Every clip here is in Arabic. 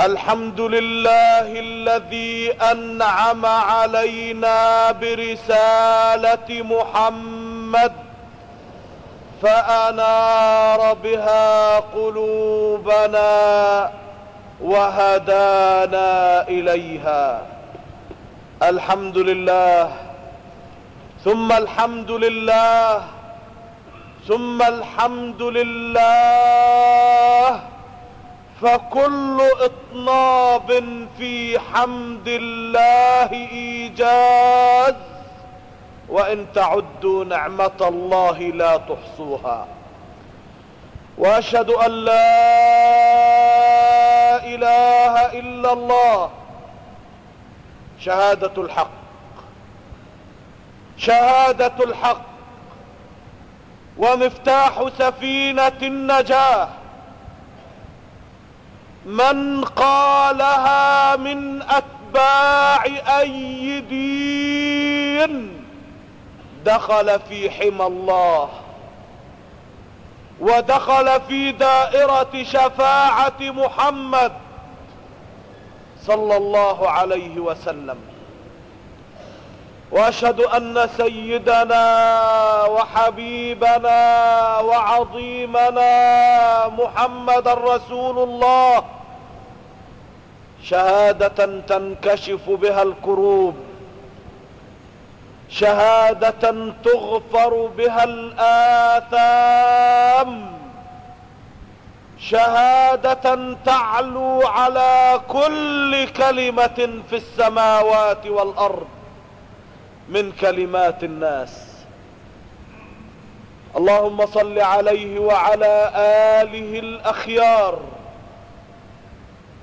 الحمد لله الذي أنعم علينا برسالة محمد فأنار بها قلوبنا وهدانا إليها. الحمد لله ثم الحمد لله ثم الحمد لله فكل اطناب في حمد الله إيجاز وإن تعدوا نعمة الله لا تحصوها. وأشهد أن لا إله إلا الله. شهادة الحق. شهادة الحق. ومفتاح سفينة النجاة. من قالها من أتباع أي دين دخل في حمى الله ودخل في دائرة شفاعة محمد صلى الله عليه وسلم. وأشهد أن سيدنا وحبيبنا وعظيمنا محمد رسول الله. شهادة تنكشف بها الكروب. شهادة تغفر بها الآثام. شهادة تعلو على كل كلمة في السماوات والأرض. من كلمات الناس. اللهم صل عليه وعلى آله الأخيار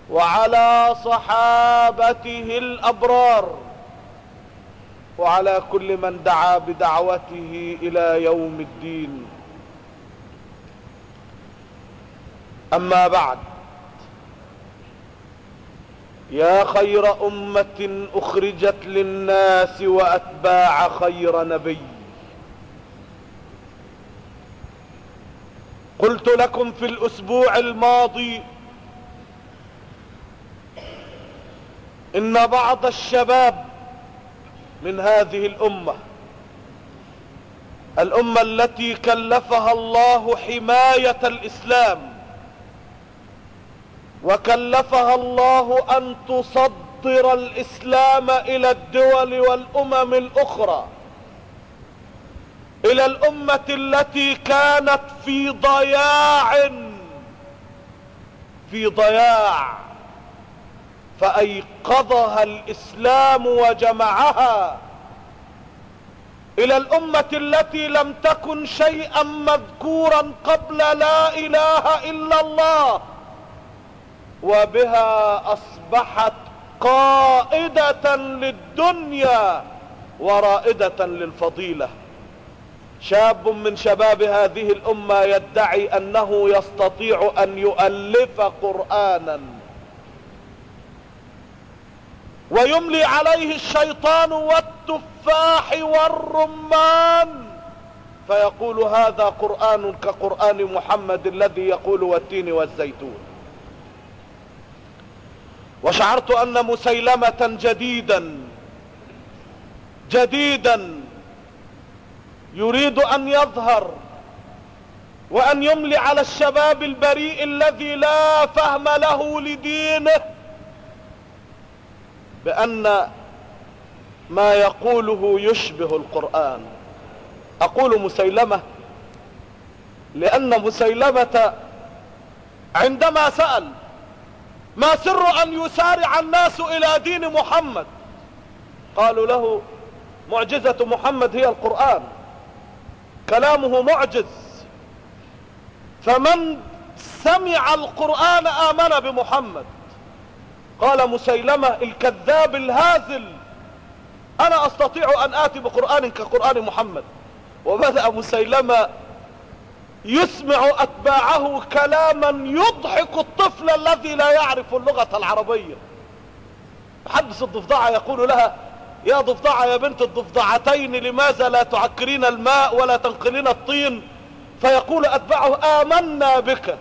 وعلى صحابته الأبرار وعلى كل من دعا بدعوته إلى يوم الدين. أما بعد يا خير أمة أخرجت للناس وأتباع خير نبي. قلت لكم في الأسبوع الماضي إن بعض الشباب من هذه الأمة الأمة التي كلفها الله حماية الإسلام وكلفها الله أن تصدر الإسلام إلى الدول والأمم الأخرى إلى الأمة التي كانت في ضياع في ضياع فأيقظها الإسلام وجمعها. إلى الأمة التي لم تكن شيئا مذكورا قبل لا إله إلا الله. وبها أصبحت قائدة للدنيا ورائدة للفضيلة. شاب من شباب هذه الأمة يدعي أنه يستطيع أن يؤلف قرآنا. ويملي عليه الشيطان والتفاح والرمان. فيقول هذا قرآن كقرآن محمد الذي يقول والتين والزيتون. وشعرت أن مسيلمة جديدا جديدا. يريد أن يظهر وأن يملي على الشباب البريء الذي لا فهم له لدينه بأن ما يقوله يشبه القرآن. أقول مسيلمة لأن مسيلمة عندما سأل ما سر أن يسارع الناس إلى دين محمد؟ قالوا له معجزة محمد هي القرآن. كلامه معجز. فمن سمع القرآن آمن بمحمد. قال مسيلمة الكذاب الهازل. أنا أستطيع أن آتي بقرآن كقرآن محمد. وبدأ مسيلمة يسمع أتباعه كلاما يضحك الطفل الذي لا يعرف اللغة العربية. حدث الضفدعة يقول لها يا ضفدعة يا بنت الضفدعتين لماذا لا تعكرين الماء ولا تنقلين الطين؟ فيقول أتباعه آمنا بك.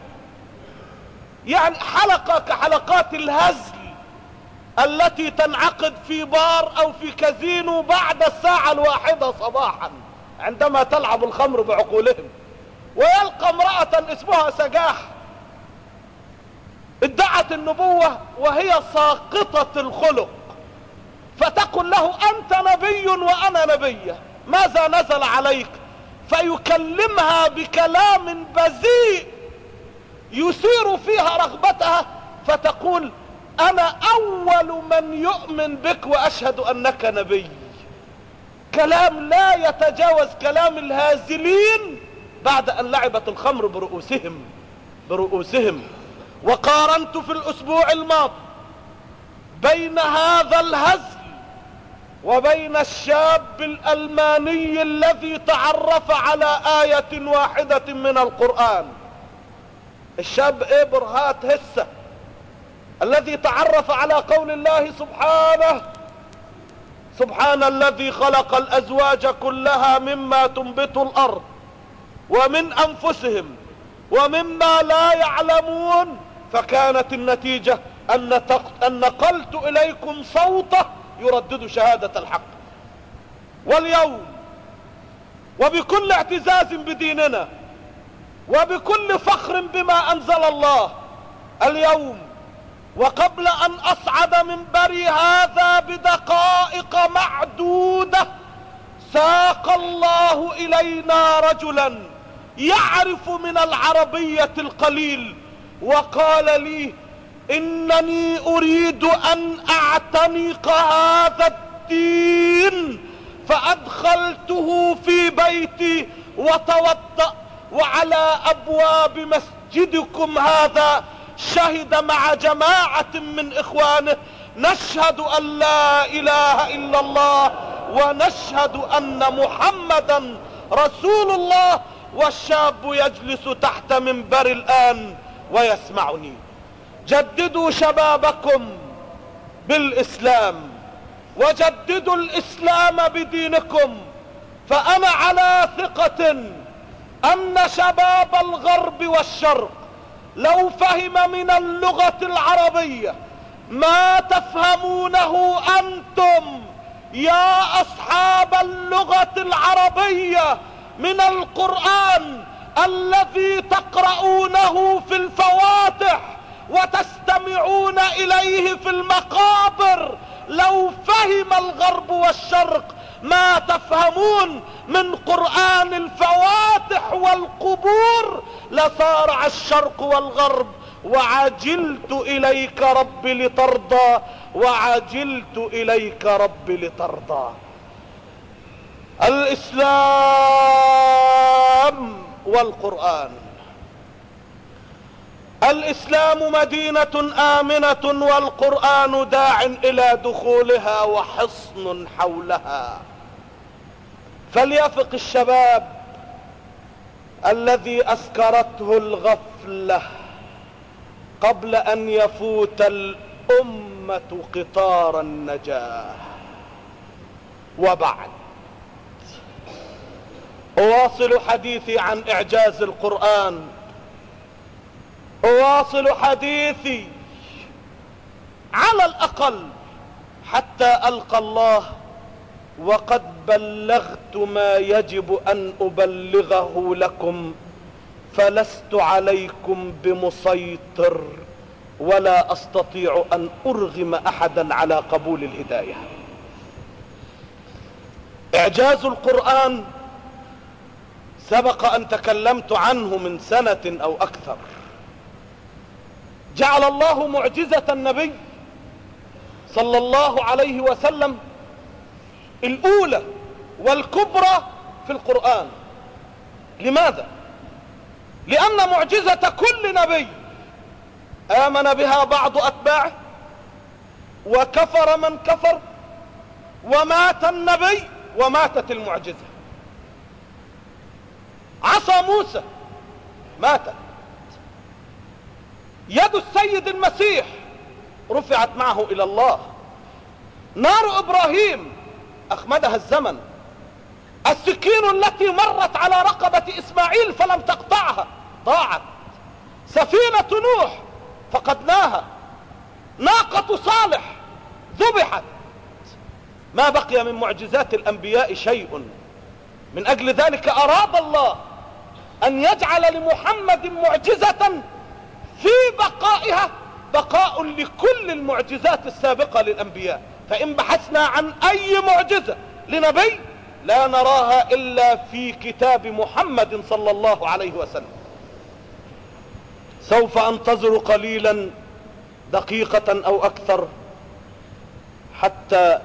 يعني حلقة كحلقات الهزل التي تنعقد في بار أو في كازينو بعد الساعة الواحدة صباحا عندما تلعب الخمر بعقولهم. ويلقى امرأة اسمها سجاح. ادعت النبوة وهي ساقطة الخلق. فتقول له أنت نبي وأنا نبية ماذا نزل عليك؟ فيكلمها بكلام بذيء. يثير فيها رغبتها. فتقول أنا أول من يؤمن بك وأشهد أنك نبي. كلام لا يتجاوز كلام الهازلين. بعد أن لعبت الخمر برؤوسهم برؤوسهم. وقارنت في الأسبوع الماضي بين هذا الهزل وبين الشاب الألماني الذي تعرف على آية واحدة من القرآن. الشاب إبرهات هسة الذي تعرف على قول الله سبحانه سبحان الذي خلق الأزواج كلها مما تنبت الأرض. ومن أنفسهم ومما لا يعلمون فكانت النتيجة أن, نقلت إليكم صوته يردد شهادة الحق. واليوم وبكل اعتزاز بديننا وبكل فخر بما أنزل الله اليوم وقبل أن أصعد منبري هذا بدقائق معدودة ساق الله إلينا رجلا يعرف من العربية القليل وقال لي إنني أريد أن أعتنق هذا الدين فأدخلته في بيتي وتوضأ وعلى أبواب مسجدكم هذا شهد مع جماعة من إخوانه نشهد أن لا إله إلا الله ونشهد أن محمدا رسول الله والشاب يجلس تحت منبر الآن ويسمعني. جددوا شبابكم بالإسلام وجددوا الإسلام بدينكم فأنا على ثقة أن شباب الغرب والشرق لو فهم من اللغة العربية ما تفهمونه أنتم يا أصحاب اللغة العربية. من القرآن الذي تقرؤونه في الفواتح وتستمعون إليه في المقابر. لو فهم الغرب والشرق ما تفهمون من قرآن الفواتح والقبور لصارع الشرق والغرب. وعجلت إليك رب لترضى وعجلت إليك رب لترضى. الإسلام والقرآن. الإسلام مدينة آمنة والقرآن داع إلى دخولها وحصن حولها. فليفق الشباب الذي أسكرته الغفلة قبل أن يفوت الأمة قطار النجاة. وبعد. أواصل حديثي عن إعجاز القرآن. أواصل حديثي على الأقل حتى ألقى الله وقد بلغت ما يجب أن أبلغه لكم فلست عليكم بمسيطر ولا أستطيع أن أرغم أحدا على قبول الهداية. إعجاز القرآن سبق أن تكلمت عنه من سنة أو أكثر. جعل الله معجزة النبي صلى الله عليه وسلم الأولى والكبرى في القرآن. لماذا؟ لأن معجزة كل نبي آمن بها بعض أتباعه وكفر من كفر ومات النبي وماتت المعجزة. عصا موسى. ماتت يد السيد المسيح رفعت معه إلى الله. نار إبراهيم أخمدها الزمن. السكين التي مرت على رقبة إسماعيل فلم تقطعها. ضاعت. سفينة نوح فقدناها. ناقة صالح ذبحت. ما بقي من معجزات الأنبياء شيء. من أجل ذلك أراد الله أن يجعل لمحمد معجزة في بقائها بقاء لكل المعجزات السابقة للأنبياء. فإن بحثنا عن أي معجزة لنبي لا نراها إلا في كتاب محمد صلى الله عليه وسلم. سوف أنتظر قليلا دقيقة أو أكثر حتى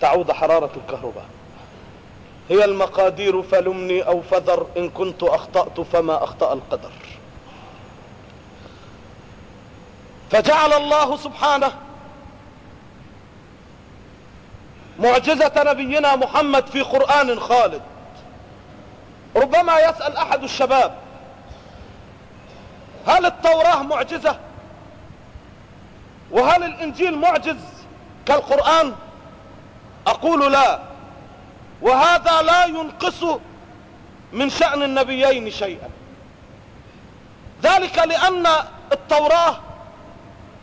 تعود حرارة الكهرباء. هي المقادير فلمني أو فذر إن كنت أخطأت فما أخطأ القدر. فجعل الله سبحانه معجزة نبينا محمد في قرآن خالد. ربما يسأل أحد الشباب هل التوراة معجزة؟ وهل الإنجيل معجز كالقرآن؟ أقول لا. وهذا لا ينقص من شأن النبيين شيئا. ذلك لأن التوراة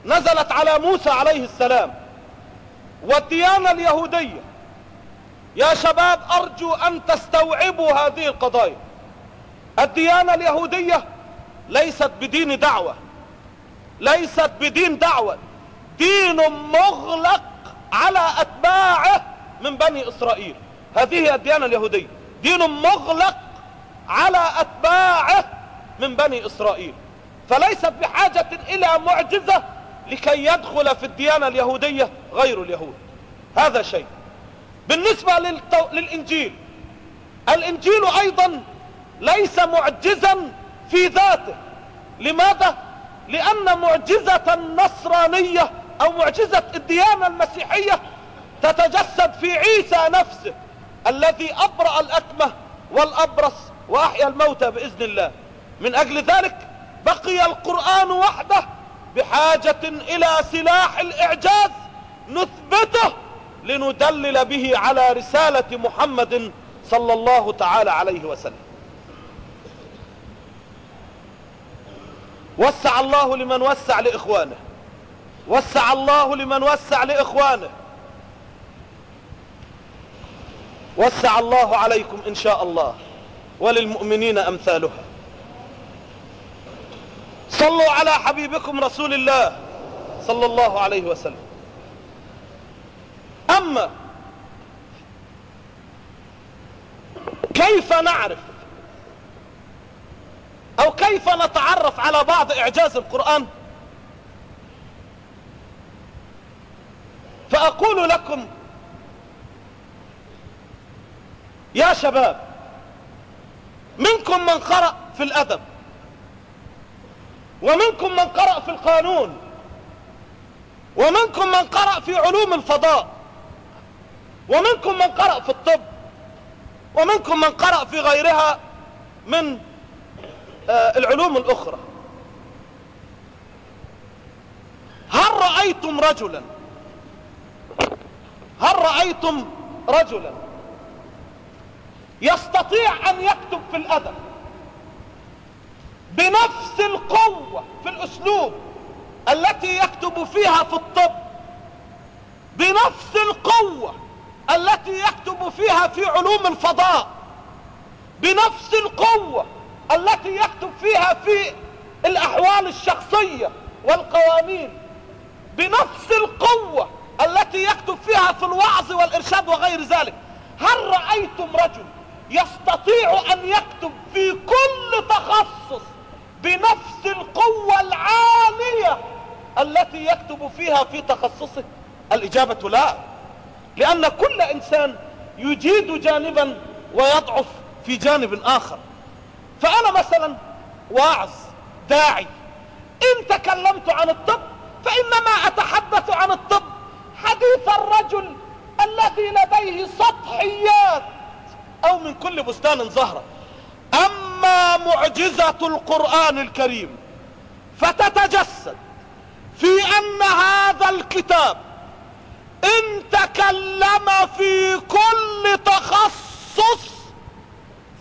نزلت على موسى عليه السلام والديانة اليهودية. يا شباب أرجو أن تستوعبوا هذه القضايا. الديانة اليهودية ليست بدين دعوة ليست بدين دعوة. دين مغلق على أتباعه من بني إسرائيل. هذه الديانة اليهودية. دين مغلق على أتباعه من بني إسرائيل. فليست بحاجة إلى معجزة لكي يدخل في الديانة اليهودية غير اليهود. هذا شيء. بالنسبة للتو... للإنجيل. الإنجيل أيضا ليس معجزا في ذاته. لماذا؟ لأن معجزة النصرانية أو معجزة الديانة المسيحية تتجسد في عيسى نفسه. الذي أبرأ الأكمة والأبرص وأحيا الموتى بإذن الله. من أجل ذلك بقي القرآن وحده بحاجة إلى سلاح الإعجاز نثبته لندلل به على رسالة محمد صلى الله تعالى عليه وسلم. وسع الله لمن وسع لإخوانه. وسع الله لمن وسع لإخوانه. وسع الله عليكم إن شاء الله وللمؤمنين أمثالها. صلوا على حبيبكم رسول الله صلى الله عليه وسلم. أما كيف نعرف أو كيف نتعرف على بعض إعجاز القرآن؟ فأقول لكم يا شباب منكم من قرأ في الأدب ومنكم من قرأ في القانون ومنكم من قرأ في علوم الفضاء ومنكم من قرأ في الطب ومنكم من قرأ في غيرها من آه العلوم الأخرى. هل رأيتم رجلا؟ هل رأيتم رجلا؟ يستطيع أن يكتب في الأدب بنفس القوة في الأسلوب التي يكتب فيها في الطب بنفس القوة التي يكتب فيها في علوم الفضاء بنفس القوة التي يكتب فيها في الأحوال الشخصية والقوانين بنفس القوة التي يكتب فيها في الوعظ والإرشاد وغير ذلك. هل رأيتم رجل يستطيع أن يكتب في كل تخصص بنفس القوة العالية التي يكتب فيها في تخصصه. الإجابة لا لأن كل إنسان يجيد جانبا ويضعف في جانب آخر. فأنا مثلا واعظ داعي. إن تكلمت عن الطب فإنما أتحدث عن الطب. حديث الرجل الذي لديه سطحيات أو من كل بستان زهرة. أما معجزة القرآن الكريم فتتجسد في أن هذا الكتاب إن تكلم في كل تخصص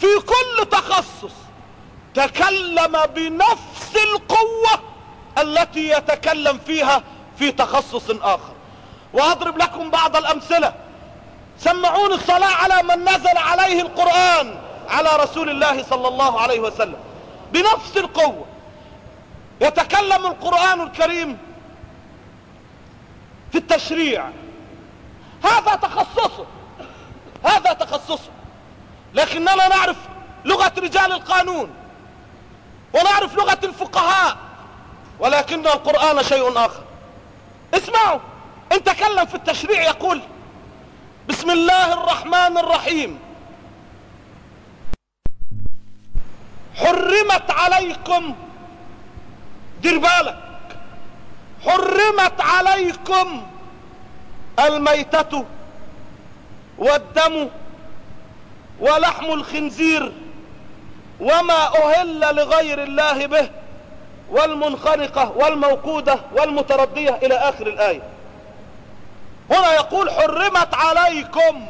في كل تخصص تكلم بنفس القوة التي يتكلم فيها في تخصص آخر. وأضرب لكم بعض الأمثلة. سمعون الصلاة على من نزل عليه القرآن على رسول الله صلى الله عليه وسلم بنفس القوة. يتكلم القرآن الكريم في التشريع. هذا تخصصه هذا تخصصه لكننا نعرف لغة رجال القانون ونعرف لغة الفقهاء ولكن القرآن شيء آخر. اسمعوا ان تكلم في التشريع يقول بسم الله الرحمن الرحيم. حرمت عليكم دير بالك حرمت عليكم الميتة والدم ولحم الخنزير وما أهل لغير الله به والمنخنقة والموقودة والمتردية إلى آخر الآية. هنا يقول حرمت عليكم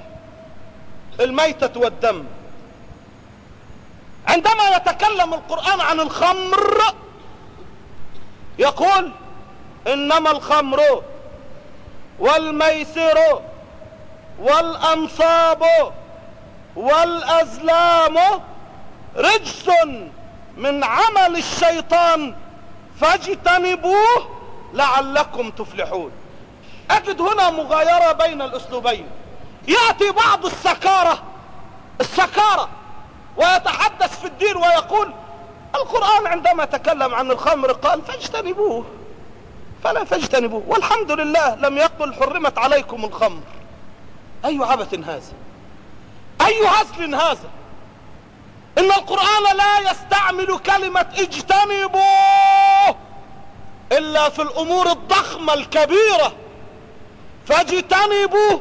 الميتة والدم. عندما يتكلم القرآن عن الخمر يقول إنما الخمر والميسر والأنصاب والأزلام رجس من عمل الشيطان فاجتنبوه لعلكم تفلحون. أجد هنا مغايرة بين الأسلوبين. يأتي بعض السكارة السكارة ويتحدث في الدين ويقول القرآن عندما تكلم عن الخمر قال فاجتنبوه. فلا فاجتنبوه. والحمد لله لم يقل حرمت عليكم الخمر. أي عبث هذا؟ أي هزل هذا؟ إن القرآن لا يستعمل كلمة اجتنبوه إلا في الأمور الضخمة الكبيرة. فاجتنبوا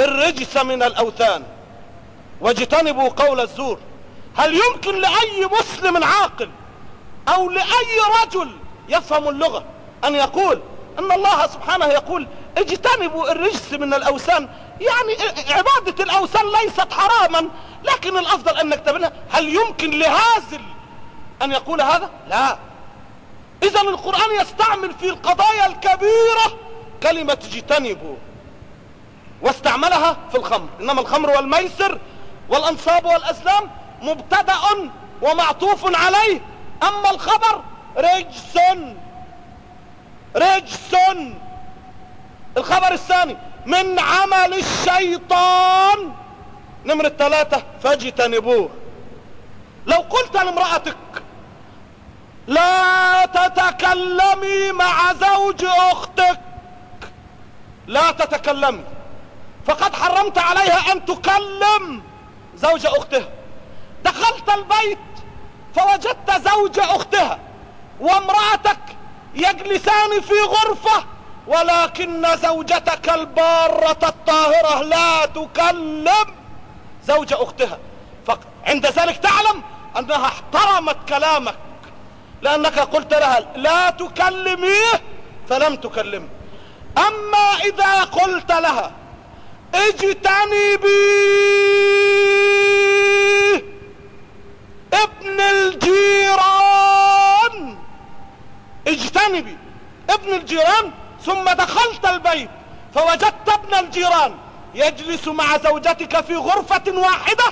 الرجس من الأوثان واجتنبوا قول الزور. هل يمكن لأي مسلم عاقل أو لأي رجل يفهم اللغة أن يقول إن الله سبحانه يقول اجتنبوا الرجس من الأوثان؟ يعني عبادة الأوثان ليست حراما لكن الأفضل أن نكتبلها هل يمكن لهازل أن يقول هذا؟ لا. اذا القرآن يستعمل في القضايا الكبيرة كلمة اجتنبوا واستعملها في الخمر. إنما الخمر والميسر والأنصاب والأزلام مبتدأ ومعطوف عليه. أما الخبر رجس رجس الخبر الثاني من عمل الشيطان. نمرة ثلاثة فاجتنبوه. لو قلت لامرأتك لا تتكلمي مع زوج أختك لا تتكلمي فقد حرمت عليها أن تكلم زوج اختها دخلت البيت فوجدت زوج اختها وامرأتك يجلسان في غرفة ولكن زوجتك البارة الطاهرة لا تكلم زوج أختها. فعند ذلك تعلم أنها احترمت كلامك لأنك قلت لها لا تكلميه فلم تكلمه أما إذا قلت لها اجتنبي ابن الجيران. اجتنبي ابن الجيران ثم دخلت البيت فوجدت ابن الجيران يجلس مع زوجتك في غرفة واحدة.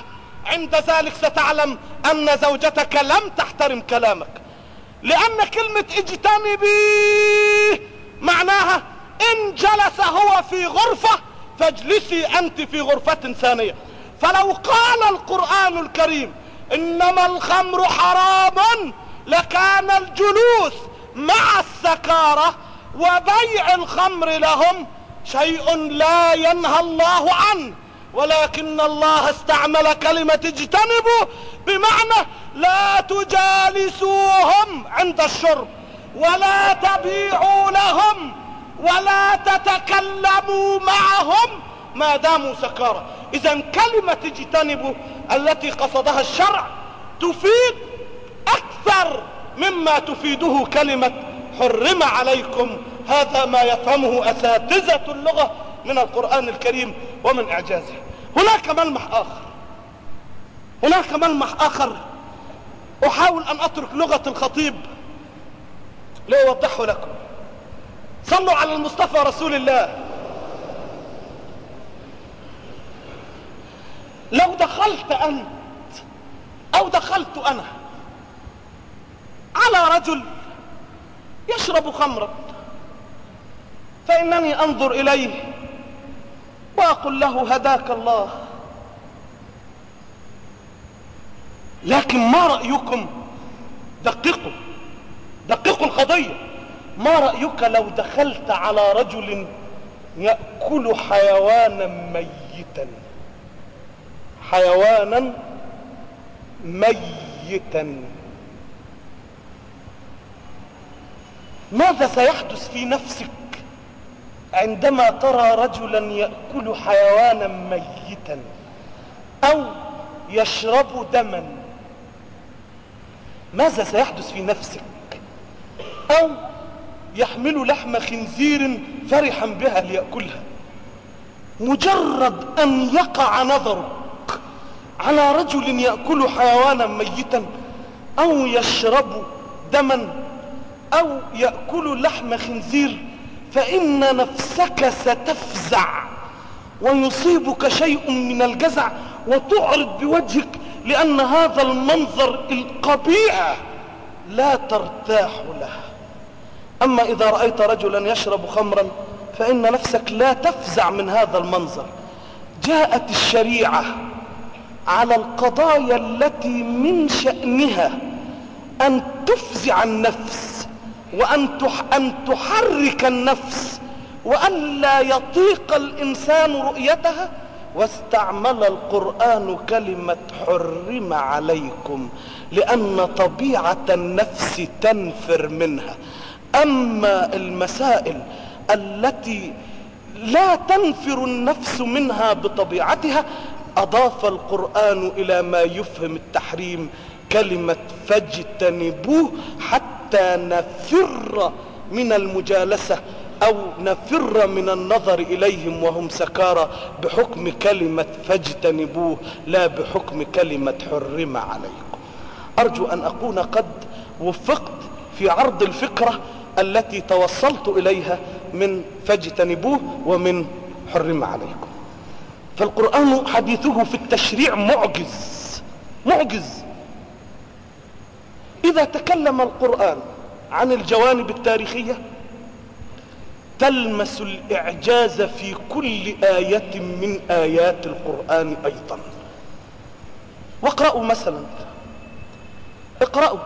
عند ذلك ستعلم أن زوجتك لم تحترم كلامك. لأن كلمة اجتنبي معناها إن جلس هو في غرفة فاجلسي أنت في غرفة ثانية. فلو قال القرآن الكريم إنما الخمر حرام لكان الجلوس مع السكارة وبيع الخمر لهم شيء لا ينهى الله عنه. ولكن الله استعمل كلمة اجتنبوا بمعنى لا تجالسوهم عند الشرب ولا تبيعوا لهم ولا تتكلموا معهم ما داموا سكارى. اذا كلمة اجتنبوا التي قصدها الشرع تفيد أكثر مما تفيده كلمة حرم عليكم. هذا ما يفهمه أساتذة اللغة من القرآن الكريم ومن إعجازه. هناك ملمح آخر. هناك ملمح آخر. أحاول أن أترك لغة الخطيب لأوضحه لكم. صلوا على المصطفى رسول الله. لو دخلت أنت أو دخلت أنا على رجل يشرب خمرا فإنني أنظر إليه وأقول له هداك الله. لكن ما رأيكم؟ دققوا دققوا القضية. ما رأيك لو دخلت على رجل يأكل حيوانا ميتا؟ حيوانا ميتا. ماذا سيحدث في نفسك عندما ترى رجلا يأكل حيوانا ميتا أو يشرب دما؟ ماذا سيحدث في نفسك؟ أو يحمل لحم خنزير فرحا بها ليأكلها. مجرد أن يقع نظرك على رجل يأكل حيوانا ميتا أو يشرب دما أو يأكل لحم خنزير فإن نفسك ستفزع ويصيبك شيء من الجزع وتعرض بوجهك لأن هذا المنظر القبيح لا ترتاح له. أما إذا رأيت رجلا يشرب خمرا فإن نفسك لا تفزع من هذا المنظر. جاءت الشريعة على القضايا التي من شأنها أن تفزع النفس وأن أن تحرك النفس وأن لا يطيق الإنسان رؤيتها. واستعمل القرآن كلمة حرم عليكم لأن طبيعة النفس تنفر منها. أما المسائل التي لا تنفر النفس منها بطبيعتها أضاف القرآن إلى ما يفهم التحريم كلمة فاجتنبوه حتى نفر من المجالسة أو نفر من النظر إليهم وهم سكارى بحكم كلمة فاجتنبوه لا بحكم كلمة حرم عليكم. أرجو أن أكون قد وفقت في عرض الفكرة التي توصلت إليها من فاجتنبوه ومن حرم عليكم. فالقرآن حديثه في التشريع معجز معجز. إذا تكلم القرآن عن الجوانب التاريخية تلمس الإعجاز في كل آية من آيات القرآن أيضا. واقرأوا مثلا اقرأوا.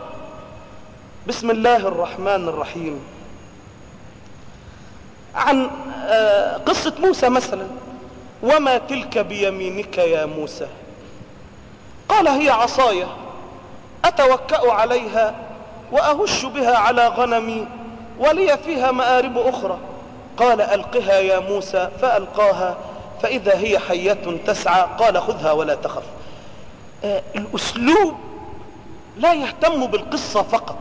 بسم الله الرحمن الرحيم. عن قصة موسى مثلا. وما تلك بيمينك يا موسى؟ قال هي عصايا أتوكأ عليها وأهش بها على غنمي ولي فيها مآرب أخرى. قال ألقها يا موسى فألقاها فإذا هي حية تسعى. قال خذها ولا تخف. آه الأسلوب لا يهتم بالقصة فقط.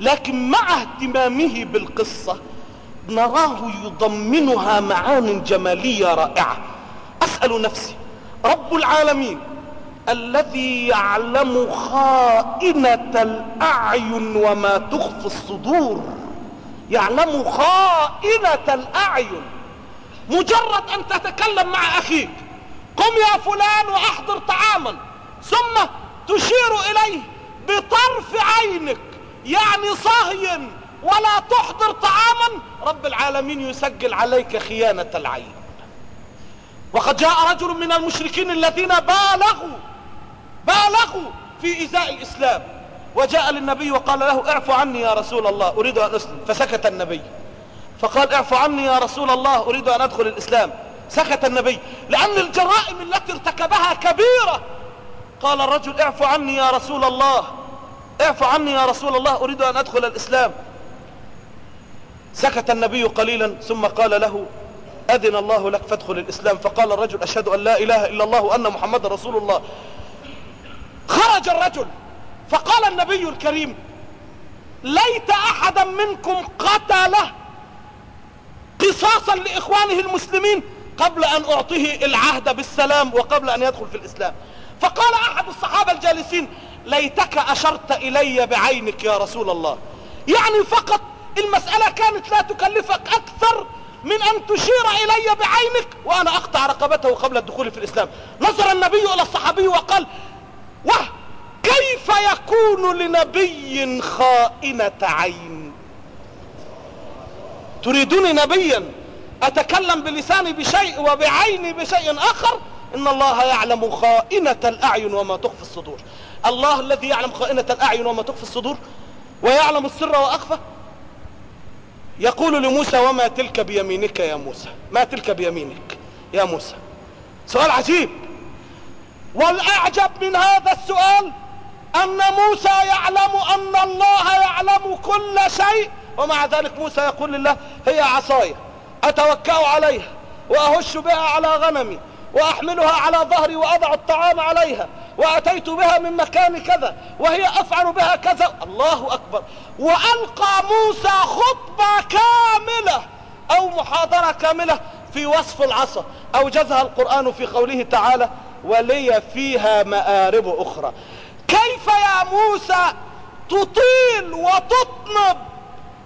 لكن مع اهتمامه بالقصة نراه يضمنها معان جمالية رائعة. أسأل نفسي رب العالمين الذي يعلم خائنة الأعين وما تخفي الصدور يعلم خائنة الأعين. مجرد أن تتكلم مع أخيك قم يا فلان وأحضر طعاما ثم تشير إليه بطرف عينك. يعني صهي ولا تحضر طعاما رب العالمين يسجل عليك خيانة العين. وقد جاء رجل من المشركين الذين بالغوا بالغوا في إيذاء الإسلام. وجاء للنبي وقال له اعفو عني يا رسول الله أريد أن أسلم. فسكت النبي. فقال اعفو عني يا رسول الله أريد أن أدخل الإسلام. سكت النبي. لأن الجرائم التي ارتكبها كبيرة. قال الرجل اعفو عني يا رسول الله. اعفو عني يا رسول الله أريد أن أدخل الإسلام. سكت النبي قليلا ثم قال له أذن الله لك فادخل الإسلام. فقال الرجل أشهد أن لا إله إلا الله وأن محمد رسول الله. خرج الرجل فقال النبي الكريم ليت أحدا منكم قتله قصاصا لإخوانه المسلمين قبل أن أعطيه العهد بالسلام وقبل أن يدخل في الإسلام. فقال أحد الصحابة الجالسين ليتك أشرت إلي بعينك يا رسول الله. يعني فقط المسألة كانت لا تكلفك أكثر من أن تشير إلي بعينك وأنا أقطع رقبته قبل الدخول في الإسلام. نظر النبي إلى الصحابي وقال واه كيف يكون لنبي خائنة عين؟ تريدني نبيا أتكلم بلساني بشيء وبعيني بشيء آخر؟ إن الله يعلم خائنة الأعين وما تخفي الصدور. الله الذي يعلم خائنة الأعين وما تخفي الصدور ويعلم السر وأخفى. يقول لموسى وما تلك بيمينك يا موسى؟ ما تلك بيمينك يا موسى؟ سؤال عجيب. والأعجب من هذا السؤال أن موسى يعلم أن الله يعلم كل شيء ومع ذلك موسى يقول لله هي عصاي أتوكأ عليها وأهش بها على غنمي وأحملها على ظهري وأضع الطعام عليها وأتيت بها من مكان كذا وهي أفعل بها كذا. الله أكبر. وألقى موسى خطبة كاملة أو محاضرة كاملة في وصف العصا اوجزها القرآن في قوله تعالى ولي فيها مآرب أخرى كيف يا موسى تطيل وتطنب؟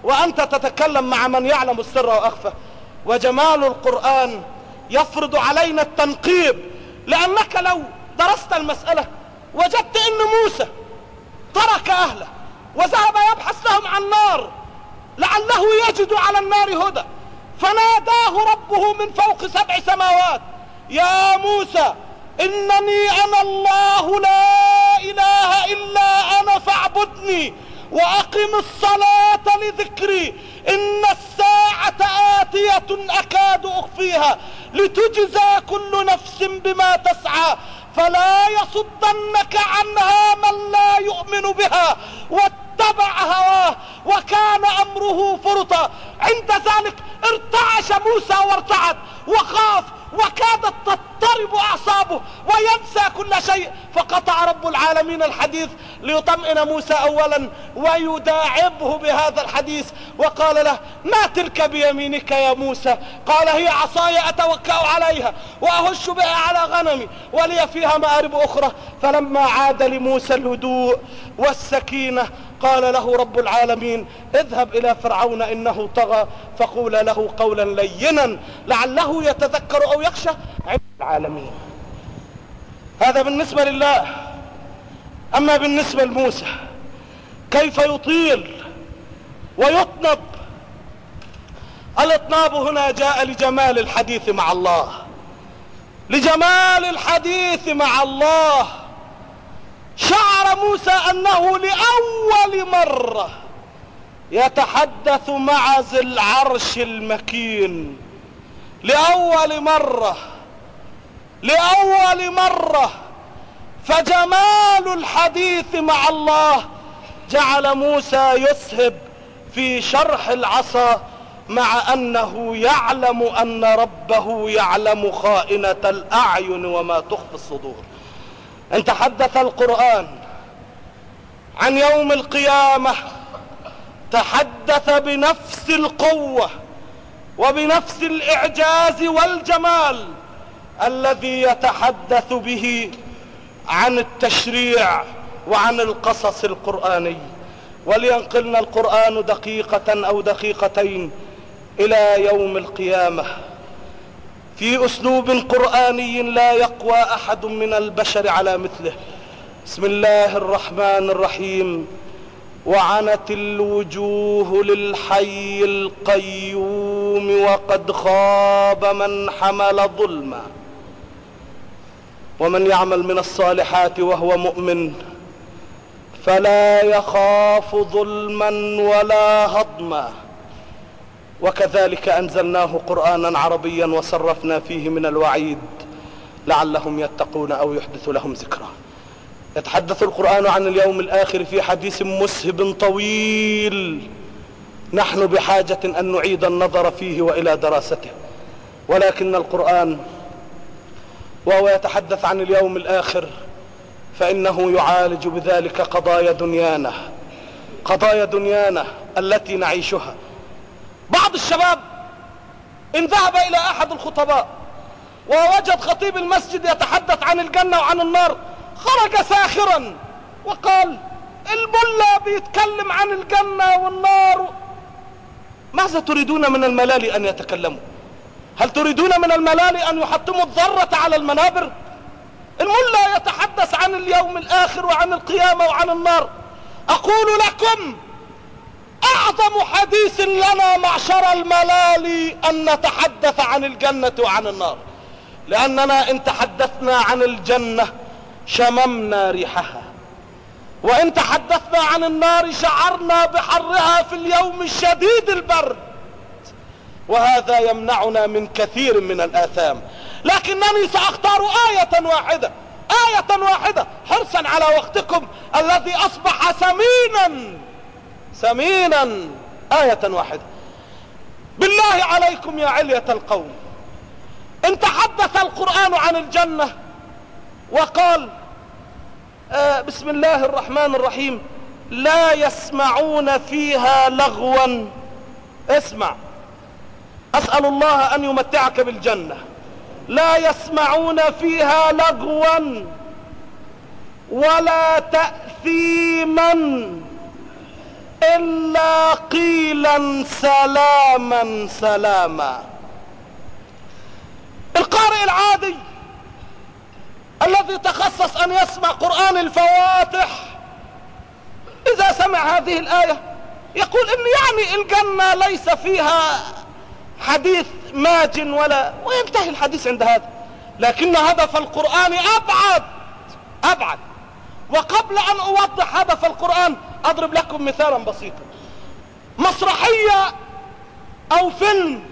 وأنت تتكلم مع من يعلم السر وأخفى. وجمال القرآن يفرض علينا التنقيب لأنك لو درست المسألة وجدت إن موسى ترك أهله وذهب يبحث لهم عن نار لعله يجد على النار هدى. فناداه ربه من فوق سبع سماوات يا موسى إنني أنا الله لا إله إلا أنا فاعبدني وأقم الصلاة لذكري إن الساعة آتية أكاد أخفيها. لتجزى كل نفس بما تسعى فلا يصدنك عنها من لا يؤمن بها واتبع هواه وكان أمره فرطا. عند ذلك ارتعش موسى وارتعد وخاف وكادت تضطرب أعصابه وينسى كل شيء. فقطع رب العالمين الحديث ليطمئن موسى اولا ويداعبه بهذا الحديث وقال له ما تلك بيمينك يا موسى؟ قال هي عصاي أتوكأ عليها وأهش بها على غنمي ولي فيها مآرب أخرى. فلما عاد لموسى الهدوء والسكينة قال له رب العالمين اذهب إلى فرعون إنه طغى فقول له قولا لينا لعله يتذكر أو يخشى. عند العالمين. هذا بالنسبة لله. أما بالنسبة لموسى كيف يطيل ويطنب؟ الإطناب هنا جاء لجمال الحديث مع الله. لجمال الحديث مع الله. شعر موسى أنه لأول مرة يتحدث مع ذي العرش المكين. لأول مرة لأول مرة فجمال الحديث مع الله جعل موسى يسهب في شرح العصا مع أنه يعلم أن ربه يعلم خائنة الأعين وما تخفي الصدور. أن تحدث القرآن عن يوم القيامة تحدث بنفس القوة وبنفس الإعجاز والجمال الذي يتحدث به عن التشريع وعن القصص القرآني. ولينقلنا القرآن دقيقة أو دقيقتين إلى يوم القيامة. في أسلوب قرآني لا يقوى أحد من البشر على مثله. بسم الله الرحمن الرحيم. وعنت الوجوه للحي القيوم وقد خاب من حمل ظلما. ومن يعمل من الصالحات وهو مؤمن فلا يخاف ظلما ولا هضما. وكذلك أنزلناه قرآنا عربيا وصرفنا فيه من الوعيد لعلهم يتقون أو يحدث لهم ذكرى. يتحدث القرآن عن اليوم الآخر في حديث مسهب طويل. نحن بحاجة أن نعيد النظر فيه وإلى دراسته. ولكن القرآن وهو يتحدث عن اليوم الآخر فإنه يعالج بذلك قضايا دنيانا قضايا دنيانا التي نعيشها. بعض الشباب إن ذهب إلى أحد الخطباء ووجد خطيب المسجد يتحدث عن الجنة وعن النار خرج ساخرا وقال الملا بيتكلم عن الجنة والنار. ماذا تريدون من الملال أن يتكلموا؟ هل تريدون من الملال أن يحطموا الذرة على المنابر؟ الملا يتحدث عن اليوم الآخر وعن القيامة وعن النار. أقول لكم أعظم حديث لنا معشر الملال أن نتحدث عن الجنة وعن النار. لأننا إن تحدثنا عن الجنة شممنا ريحها. وإن تحدثنا عن النار شعرنا بحرها في اليوم الشديد البرد. وهذا يمنعنا من كثير من الآثام. لكنني سأختار آية واحدة. آية واحدة حرصا على وقتكم الذي أصبح سمينا. سمينا آية واحدة. بالله عليكم يا علية القوم. إن تحدث القرآن عن الجنة وقال آه بسم الله الرحمن الرحيم لا يسمعون فيها لغوا. اسمع. أسأل الله أن يمتعك بالجنة. لا يسمعون فيها لغوا ولا تأثيما. إلا قيلا سلاما سلاما. القارئ العادي الذي تخصص أن يسمع قرآن الفواتح إذا سمع هذه الآية يقول إن يعني الجنة ليس فيها حديث ماج ولا وينتهي الحديث عند هذا. لكن هدف القرآن أبعد أبعد. وقبل أن أوضح هدف القرآن أضرب لكم مثالا بسيطا. مسرحية أو فيلم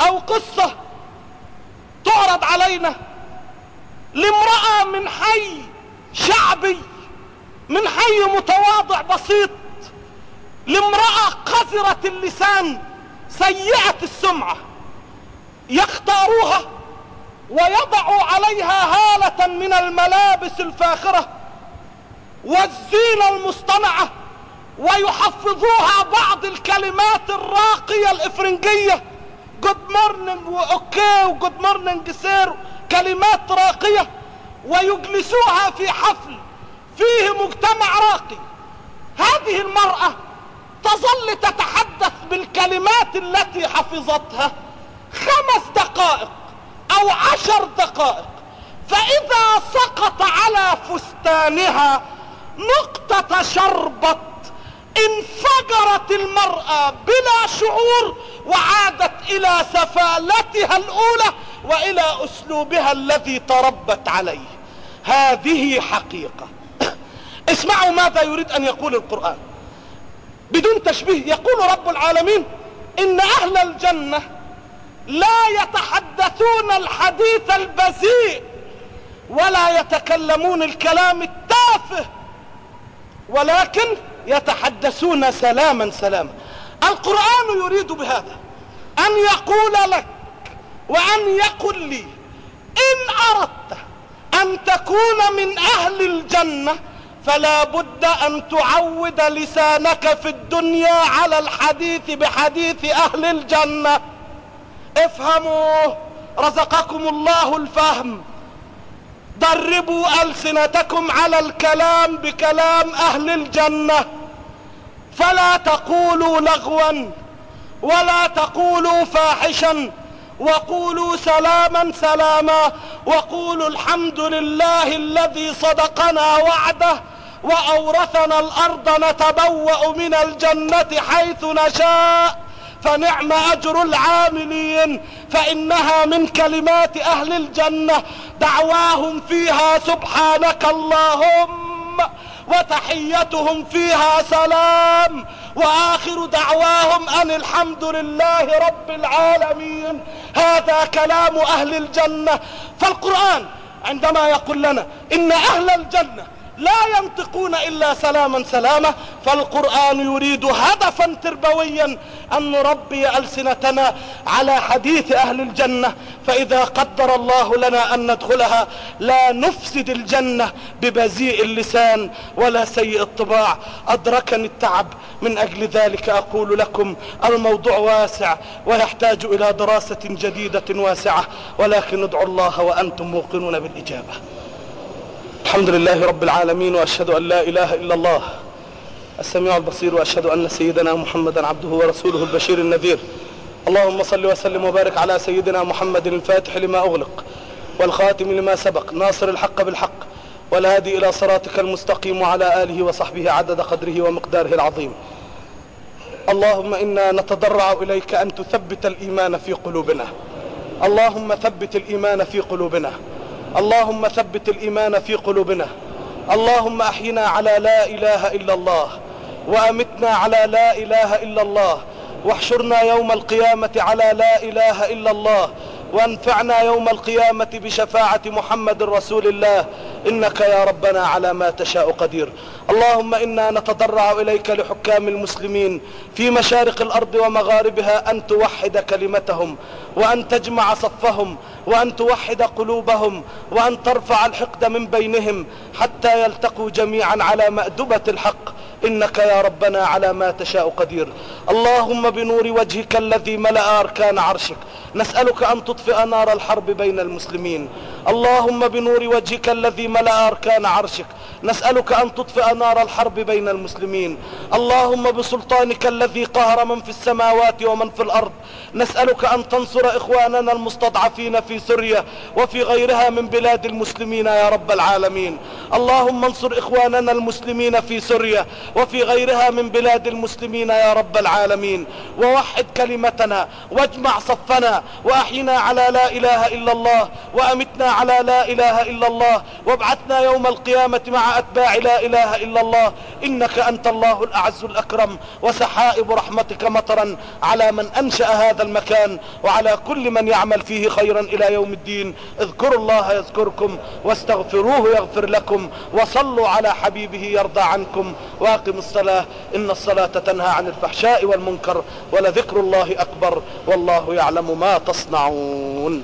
أو قصة تعرض علينا لامرأة من حي شعبي من حي متواضع بسيط لامرأة قذرة اللسان سيئة السمعة. يختاروها ويضعوا عليها هالة من الملابس الفاخرة. والزينة المصطنعة ويحفظوها بعض الكلمات الراقية الإفرنجية. good morning و okay و good morning sir. كلمات راقية ويجلسوها في حفل فيه مجتمع راقي. هذه المرأة تظل تتحدث بالكلمات التي حفظتها خمس دقائق أو عشر دقائق. فإذا سقط على فستانها نقطة شربت انفجرت المرأة بلا شعور وعادت إلى سفالتها الأولى وإلى أسلوبها الذي تربت عليه. هذه حقيقة. اسمعوا ماذا يريد أن يقول القرآن. بدون تشبيه يقول رب العالمين إن أهل الجنة لا يتحدثون الحديث البذيء ولا يتكلمون الكلام التافه ولكن يتحدثون سلاما سلاما. القرآن يريد بهذا أن يقول لك وأن يقول لي إن أردت أن تكون من أهل الجنة فلا بد أن تعود لسانك في الدنيا على الحديث بحديث أهل الجنة. افهموا رزقكم الله الفهم. دربوا ألسنتكم على الكلام بكلام أهل الجنة. فلا تقولوا لغوا ولا تقولوا فاحشا وقولوا سلاما سلاما وقولوا الحمد لله الذي صدقنا وعده وأورثنا الأرض نتبوأ من الجنة حيث نشاء. فنعم أجر العاملين فإنها من كلمات أهل الجنة. دعواهم فيها سبحانك اللهم وتحيتهم فيها سلام. وآخر دعواهم أن الحمد لله رب العالمين. هذا كلام أهل الجنة. فالقرآن عندما يقول لنا إن أهل الجنة لا ينطقون إلا سلاما سلاما فالقرآن يريد هدفا تربويا أن نربي ألسنتنا على حديث أهل الجنة. فإذا قدر الله لنا أن ندخلها لا نفسد الجنة ببذيء اللسان ولا سيء الطباع. أدركني التعب من أجل ذلك أقول لكم الموضوع واسع ويحتاج إلى دراسة جديدة واسعة ولكن ادعوا الله وأنتم موقنون بالإجابة. الحمد لله رب العالمين وأشهد أن لا إله إلا الله السميع البصير وأشهد أن سيدنا محمدا عبده ورسوله البشير النذير. اللهم صل وسلم وبارك على سيدنا محمد الفاتح لما أغلق والخاتم لما سبق ناصر الحق بالحق والهادي إلى صراطك المستقيم وعلى آله وصحبه عدد قدره ومقداره العظيم. اللهم إنا نتضرع إليك أن تثبت الإيمان في قلوبنا. اللهم ثبت الإيمان في قلوبنا. اللهم ثبت الإيمان في قلوبنا. اللهم أحينا على لا إله إلا الله. وأمتنا على لا إله إلا الله. واحشرنا يوم القيامة على لا إله إلا الله. وانفعنا يوم القيامة بشفاعة محمد رسول الله. إنك يا ربنا على ما تشاء قدير. اللهم إنا نتضرع إليك لحكام المسلمين في مشارق الأرض ومغاربها أن توحد كلمتهم وأن تجمع صفهم وأن توحد قلوبهم وأن ترفع الحقد من بينهم حتى يلتقوا جميعا على مأدبة الحق. إنك يا ربنا على ما تشاء قدير. اللهم بنور وجهك الذي ملأ أركان عرشك. نسألك أن تطفئ نار الحرب بين المسلمين. اللهم بنور وجهك الذي ملأ أركان عرشك. نسألك أن تطفئ نار الحرب بين المسلمين. اللهم بسلطانك الذي قهر من في السماوات ومن في الأرض. نسألك أن تنصر إخواننا المستضعفين في سوريا وفي غيرها من بلاد المسلمين يا رب العالمين. اللهم انصر إخواننا المسلمين في سوريا وفي غيرها من بلاد المسلمين يا رب العالمين. ووحد كلمتنا واجمع صفنا وأحينا على لا إله إلا الله وأمتنا على لا إله إلا الله وابعثنا يوم القيامة مع أتباع لا إله إلا الله. إنك أنت الله الأعز الأكرم وسحائب رحمتك مطرا على من أنشأ هذا المكان وعلى كل من يعمل فيه خيرا إلى يوم الدين. اذكروا الله يذكركم واستغفروه يغفر لكم وصلوا على حبيبه يرضى عنكم. واقموا الصلاة إن الصلاة تنهى عن الفحشاء والمنكر ولذكر الله أكبر والله يعلم ما تصنعون.